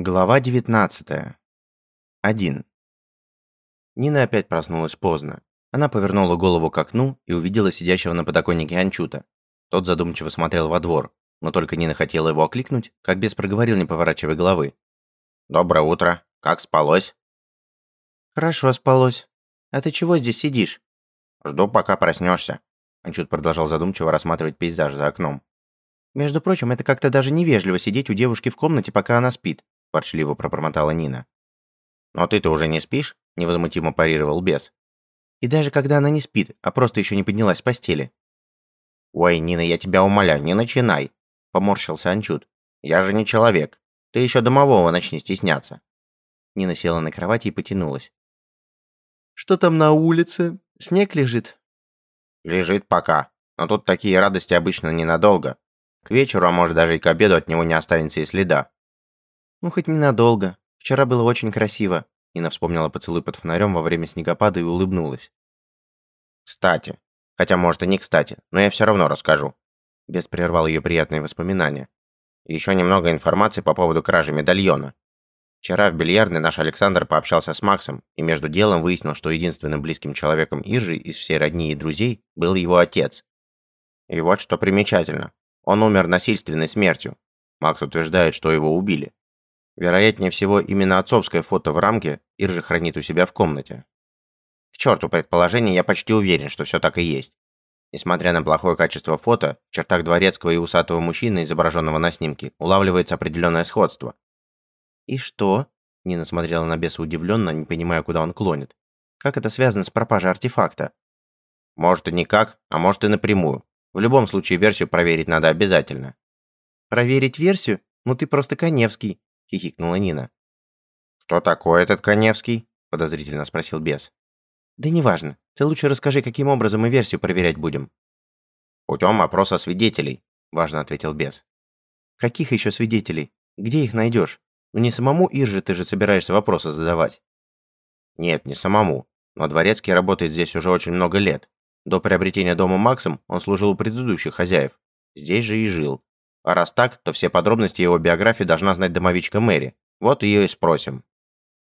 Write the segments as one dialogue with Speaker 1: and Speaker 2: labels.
Speaker 1: Глава 19. 1. Нина опять проснулась поздно. Она повернула голову к окну и увидела сидящего на подоконнике Анчута. Тот задумчиво смотрел во двор, но только Нина хотела его окликнуть, как бес проговорил, не поворачивая головы. «Доброе утро. Как спалось?»
Speaker 2: «Хорошо спалось. А ты чего здесь сидишь?»
Speaker 1: «Жду, пока проснешься». Анчут продолжал задумчиво рассматривать пейзаж за окном.
Speaker 2: «Между прочим, это как-то даже невежливо сидеть у девушки в комнате, пока она спит.
Speaker 1: – ворчливо пробормотала Нина. «Но ты-то уже не спишь?» – невозмутимо парировал бес.
Speaker 2: «И даже когда она не спит, а просто еще не поднялась с постели».
Speaker 1: «Ой, Нина, я тебя умоляю, не начинай!» – поморщился Анчут. «Я же не человек. Ты еще домового начни стесняться».
Speaker 2: Нина села на кровати и потянулась.
Speaker 3: «Что там на улице? Снег лежит?»
Speaker 1: «Лежит пока. Но тут такие радости обычно ненадолго. К вечеру, а может даже и к обеду от него не останется и следа.
Speaker 2: «Ну, хоть ненадолго. Вчера было очень красиво». Нина вспомнила поцелуй под фонарем во время снегопада и улыбнулась.
Speaker 1: «Кстати. Хотя, может, и не кстати, но я все равно расскажу». Бес прервал ее приятные воспоминания. Еще немного информации по поводу кражи медальона. Вчера в бильярдной наш Александр пообщался с Максом и между делом выяснил, что единственным близким человеком Иржи из всей родни и друзей был его отец. И вот что примечательно. Он умер насильственной смертью. Макс утверждает, что его убили. Вероятнее всего, именно отцовское фото в рамке Иржи хранит у себя в комнате. К черту предположение, я почти уверен, что все так и есть. Несмотря на плохое качество фото, в чертах дворецкого и усатого мужчины, изображенного на снимке, улавливается определенное сходство.
Speaker 2: «И что?» – Нина смотрела на беса удивленно, не понимая, куда он клонит. «Как это связано с пропажей артефакта?»
Speaker 1: «Может и никак, а может и напрямую. В любом случае версию проверить надо обязательно».
Speaker 2: «Проверить версию? Ну ты просто Коневский хихикнула Нина.
Speaker 1: «Кто такой этот Коневский?» – подозрительно спросил бес.
Speaker 2: «Да неважно. Ты лучше расскажи, каким образом мы версию проверять будем».
Speaker 1: «Путем опроса свидетелей», – важно ответил бес.
Speaker 2: «Каких еще свидетелей? Где их найдешь? Не самому Ирже ты же собираешься вопросы задавать».
Speaker 1: «Нет, не самому. Но Дворецкий работает здесь уже очень много лет. До приобретения дома Максом он служил у предыдущих хозяев. Здесь же и жил. А раз так, то все подробности его биографии должна знать домовичка Мэри. Вот ее и спросим».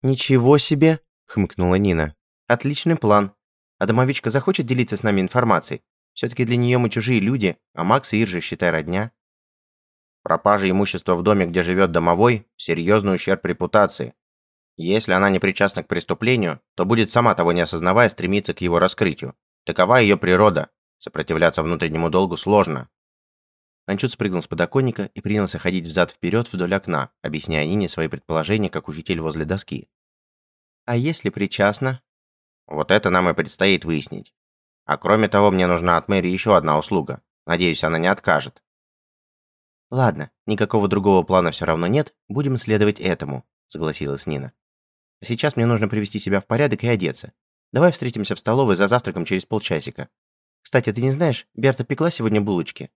Speaker 2: «Ничего себе!» — хмыкнула Нина. «Отличный план. А домовичка захочет делиться с нами информацией? Все-таки для нее мы чужие люди, а Макс и Иржи, считай, родня».
Speaker 1: Пропажа имущества в доме, где живет домовой – серьезный ущерб репутации. Если она не причастна к преступлению, то будет сама того не осознавая стремиться к его раскрытию. Такова ее природа. Сопротивляться внутреннему долгу сложно.
Speaker 2: Анчут спрыгнул с подоконника и принялся ходить взад-вперед вдоль окна, объясняя Нине свои предположения, как учитель возле доски. «А если причастна?»
Speaker 1: «Вот это нам и предстоит выяснить. А кроме того, мне нужна от Мэри еще одна услуга. Надеюсь, она не откажет».
Speaker 2: «Ладно, никакого другого плана все равно нет, будем следовать этому», — согласилась Нина. «А сейчас мне нужно привести себя в порядок и одеться. Давай встретимся в столовой за завтраком через полчасика. Кстати, ты не знаешь, Берта пекла сегодня булочки?»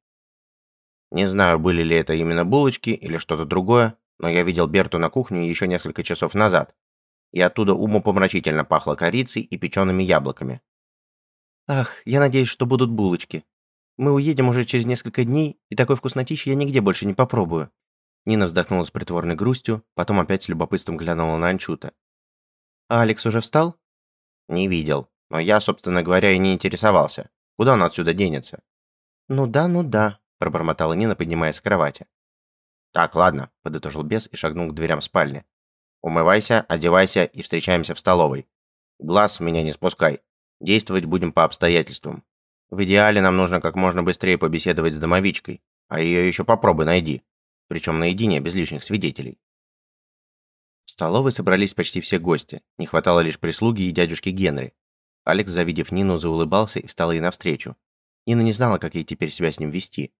Speaker 1: Не знаю, были ли это именно булочки или что-то другое, но я видел Берту на кухне еще несколько часов назад, и оттуда умопомрачительно пахло корицей и печеными яблоками.
Speaker 2: «Ах, я надеюсь, что будут булочки. Мы уедем уже через несколько дней, и такой вкуснотищи я нигде больше не попробую». Нина вздохнула с притворной грустью, потом опять с любопытством глянула на Анчута. «А Алекс уже встал?»
Speaker 1: «Не видел, но я, собственно говоря, и не интересовался. Куда он отсюда денется?»
Speaker 2: «Ну да, ну да», пробормотала Нина, поднимаясь с кровати.
Speaker 1: «Так, ладно», – подытожил бес и шагнул к дверям спальни. «Умывайся, одевайся и встречаемся в столовой. Глаз с меня не спускай. Действовать будем по обстоятельствам. В идеале нам нужно как можно быстрее побеседовать с домовичкой, а ее еще попробуй найди. Причем наедине, без лишних свидетелей».
Speaker 2: В столовой собрались почти все гости, не хватало лишь прислуги и дядюшки Генри. Алекс, завидев Нину, заулыбался и встал ей навстречу. Нина не знала, как ей теперь себя с ним вести.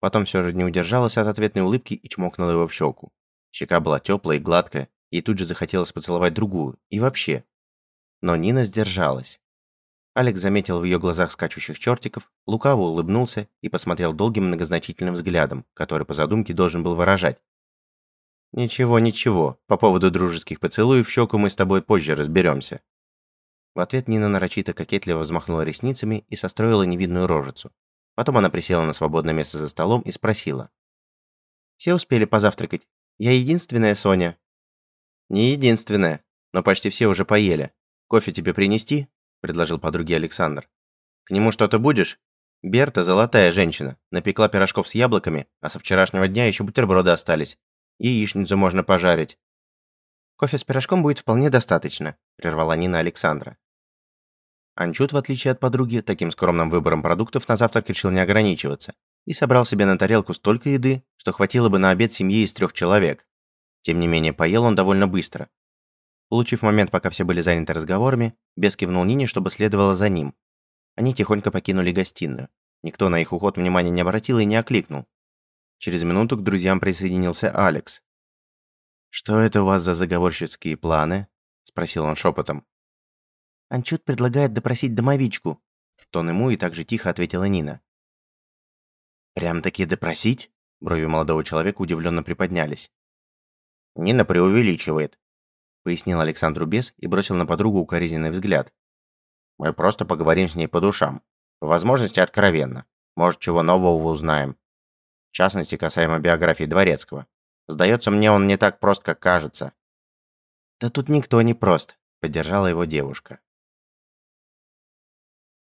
Speaker 2: Потом все же не удержалась от ответной улыбки и чмокнула его в щеку. Щека была теплая и гладкая, и тут же захотелось поцеловать другую, и вообще. Но Нина сдержалась. Алекс заметил в ее глазах скачущих чертиков, лукаво улыбнулся и посмотрел долгим многозначительным взглядом, который по задумке должен был выражать. «Ничего, ничего, по поводу дружеских поцелуев в щеку мы с тобой позже разберемся». В ответ Нина нарочито кокетливо взмахнула ресницами и состроила невидную рожицу. Потом она присела на свободное место за столом и спросила. «Все успели позавтракать? Я единственная, Соня?» «Не единственная, но почти все уже поели. Кофе тебе принести?» – предложил подруге Александр. «К нему что-то будешь?» Берта – золотая женщина. Напекла пирожков с яблоками, а со вчерашнего дня еще бутерброды остались. Яичницу можно пожарить. «Кофе с пирожком будет вполне достаточно», – прервала Нина Александра. Анчут, в отличие от подруги, таким скромным выбором продуктов на завтрак решил не ограничиваться и собрал себе на тарелку столько еды, что хватило бы на обед семьи из трех человек. Тем не менее, поел он довольно быстро. Получив момент, пока все были заняты разговорами, Бес кивнул Нине, чтобы следовало за ним. Они тихонько покинули гостиную. Никто на их уход внимания не обратил и не окликнул. Через минуту к друзьям присоединился Алекс. «Что это у вас за заговорщицкие планы?» – спросил он шепотом.
Speaker 3: «Анчут предлагает допросить домовичку», –
Speaker 2: в тон ему и так же тихо ответила Нина.
Speaker 1: «Прям-таки допросить?» – брови молодого человека удивленно приподнялись.
Speaker 2: «Нина преувеличивает», – пояснил Александру Бес и бросил на подругу укоризненный взгляд. «Мы просто поговорим с ней по душам. По возможности откровенно. Может, чего нового узнаем. В частности, касаемо биографии Дворецкого. Сдается мне, он не так прост, как кажется».
Speaker 3: «Да тут никто не прост», —
Speaker 2: поддержала его девушка.